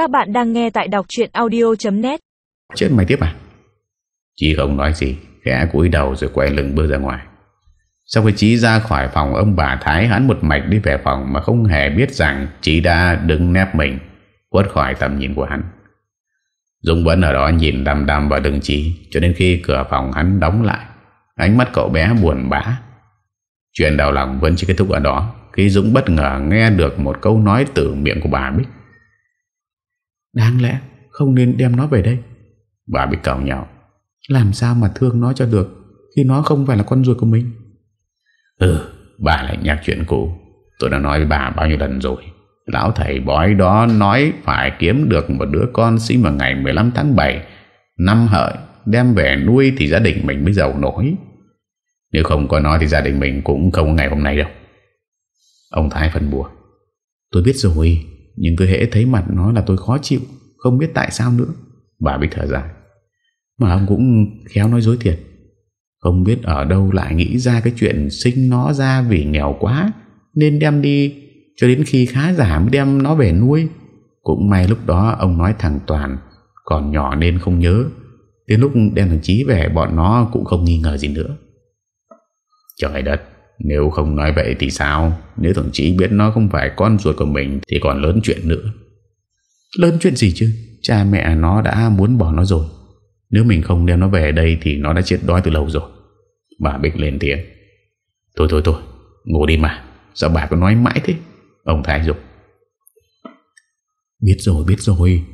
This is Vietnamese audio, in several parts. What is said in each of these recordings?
Các bạn đang nghe tại đọc chuyện audio.net Chết mày tiếp à? Chí không nói gì Khẽ cúi đầu rồi quay lưng bước ra ngoài. Sau khi Chí ra khỏi phòng Ông bà Thái hắn một mạch đi về phòng Mà không hề biết rằng Chí đã đứng nép mình Quất khỏi tầm nhìn của hắn. Dung vẫn ở đó nhìn đăm đăm vào đường Chí Cho đến khi cửa phòng hắn đóng lại Ánh mắt cậu bé buồn bã. Chuyện đau lòng vẫn chỉ kết thúc ở đó Khi Dũng bất ngờ nghe được một câu nói từ miệng của bà Bích Đáng lẽ không nên đem nó về đây. Bà Bích cầu nhau Làm sao mà thương nó cho được Khi nó không phải là con ruột của mình? Ừ bà lại nhắc chuyện cũ. Tôi đã nói với bà bao nhiêu lần rồi. Lão thầy bói đó nói Phải kiếm được một đứa con sinh vào ngày 15 tháng 7 Năm hợi Đem về nuôi thì gia đình mình mới giàu nổi. Nếu không có nó thì gia đình mình Cũng không có ngày hôm nay đâu. Ông Thái phân bùa Tôi biết rồi nhưng cứ hễ thấy mặt nó là tôi khó chịu, Không biết tại sao nữa. Bà bị thở dài. Mà ông cũng khéo nói dối thiệt. Không biết ở đâu lại nghĩ ra cái chuyện sinh nó ra vì nghèo quá, Nên đem đi, cho đến khi khá giảm đem nó về nuôi. Cũng may lúc đó ông nói thằng Toàn, Còn nhỏ nên không nhớ. Đến lúc đem thằng Chí về, bọn nó cũng không nghi ngờ gì nữa. Trời đất! Nếu không nói vậy thì sao? Nếu thằng Chí biết nó không phải con ruột của mình Thì còn lớn chuyện nữa. Lớn chuyện gì chứ? Cha mẹ nó đã muốn bỏ nó rồi. Nếu mình không đem nó về đây Thì nó đã chết đói từ lâu rồi. Bà Bích lên tiếng. Thôi thôi thôi Ngủ đi mà. Sao bà cứ nói mãi thế? Ông Thái dục Biết rồi biết rồi.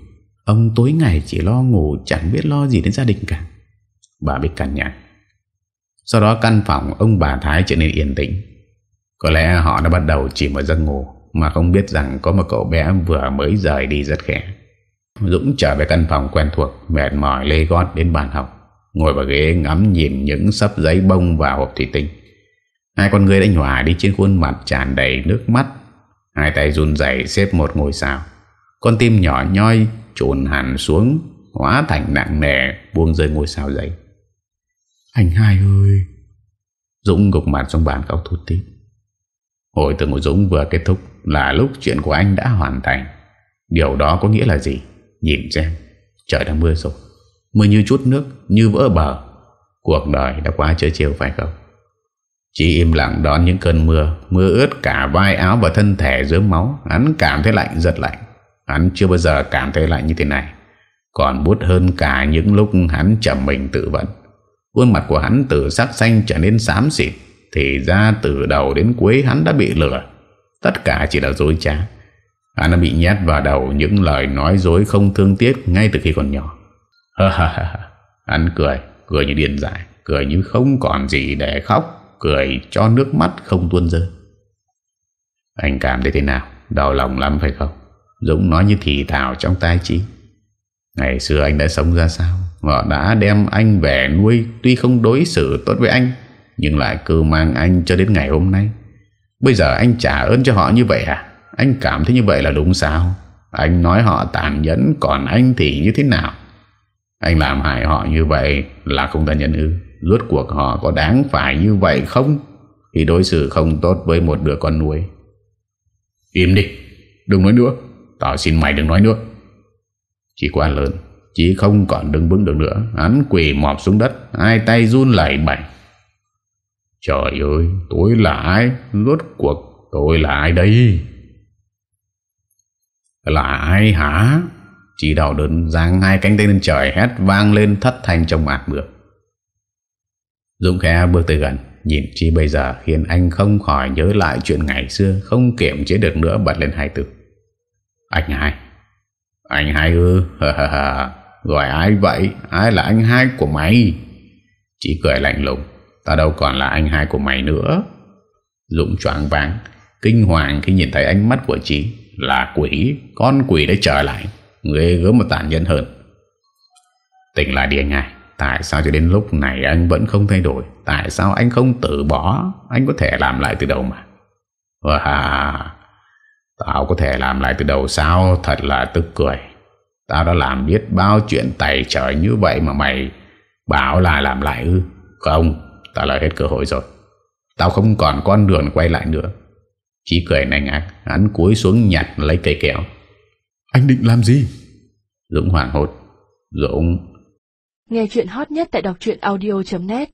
Ông tối ngày chỉ lo ngủ Chẳng biết lo gì đến gia đình cả. Bà Bích cằn nhạt sau đó căn phòng ông bà Thái trở nên yên tĩnh. Có lẽ họ đã bắt đầu chỉ một giấc ngủ, Mà không biết rằng có một cậu bé vừa mới rời đi rất khẽ. Dũng trở về căn phòng quen thuộc, Mệt mỏi lê gót đến bàn học, Ngồi vào ghế ngắm nhìn những sắp giấy bông và hộp thủy tinh. Hai con người đã nhòa đi trên khuôn mặt tràn đầy nước mắt, Hai tay run dày xếp một ngôi sao. Con tim nhỏ nhoi trồn hẳn xuống, Hóa thành nặng nề, buông rơi ngôi sao giấy. Anh hai ơi. Dũng gục mặt trong bàn khóc thút tít Hồi tưởng của Dũng vừa kết thúc Là lúc chuyện của anh đã hoàn thành. Điều đó có nghĩa là gì? Nhìn xem, Trời đang mưa rồi. Mưa như chút nước, Như vỡ bờ. Cuộc đời đã quá chơi chiều phải không? Chỉ im lặng đón những cơn mưa Mưa ướt cả vai áo và thân thể dưới máu. Hắn cảm thấy lạnh, giật lạnh. Hắn chưa bao giờ cảm thấy lạnh như thế này. Còn bút hơn cả những lúc hắn chậm mình tự vận Khuôn mặt của hắn từ sắc xanh trở nên xám xịt Thì ra từ đầu đến cuối hắn đã bị lừa. Tất cả chỉ là dối trá. Hắn đã bị nhét vào đầu những lời nói dối không thương tiếc ngay từ khi còn nhỏ. Ha Hắn cười, cười như điên dại Cười như không còn gì để khóc Cười cho nước mắt không tuôn rơi. Anh cảm thấy thế nào? Đau lòng lắm phải không? Dũng nói như thì thảo trong tai chí Ngày xưa anh đã sống ra sao? Họ đã đem anh về nuôi, Tuy không đối xử tốt với anh, Nhưng lại cứ mang anh cho đến ngày hôm nay. Bây giờ anh trả ơn cho họ như vậy à? Anh cảm thấy như vậy là đúng sao? Anh nói họ tàn nhẫn, Còn anh thì như thế nào? Anh làm hại họ như vậy Là không tàn nhẫn ư? Rốt cuộc họ có đáng phải như vậy không? Khi đối xử không tốt với một đứa con nuôi. Im đi, Đừng nói nữa. Tao xin mày đừng nói nữa. Chỉ quá lớn, Chỉ không còn đứng vững được nữa. Hắn quỳ mọp xuống đất, Hai tay run lẩy bẩy. Trời ơi, tôi là ai? Rốt cuộc tôi là ai đây? Là ai hả? Chỉ đào đơn giang hai cánh tay lên trời, Hét vang lên thất thanh trong mạt mưa Dũng khẽ bước tới gần, Nhìn chi bây giờ, khiến anh không khỏi nhớ lại chuyện ngày xưa, Không kiểm chế được nữa, bật lên hai từ. Anh hai anh hai ư? Gọi ai vậy? Ai là anh hai của mày? Chỉ cười lạnh lùng. Ta đâu còn là anh hai của mày nữa. Dũng choáng váng. Kinh hoàng khi nhìn thấy ánh mắt của chị. Là quỷ. Con quỷ đã trở lại. Người gớm một tàn nhân hơn. Tỉnh lại đi anh hai. Tại sao cho đến lúc này anh vẫn không thay đổi? Tại sao anh không tự bỏ? Anh có thể làm lại từ đầu mà? Wow Tao có thể làm lại từ đầu sao? Thật là tức cười. Tao đã làm biết bao chuyện tày trời như vậy Mà mày bảo là làm lại ư? Không, Tao là hết cơ hội rồi. Tao không còn con đường quay lại nữa. Chỉ cười nành ác, Hắn cúi xuống nhặt lấy cây kéo Anh định làm gì? Dũng hoảng hốt. Dũng. Nghe chuyện hot nhất tại đọc audio.net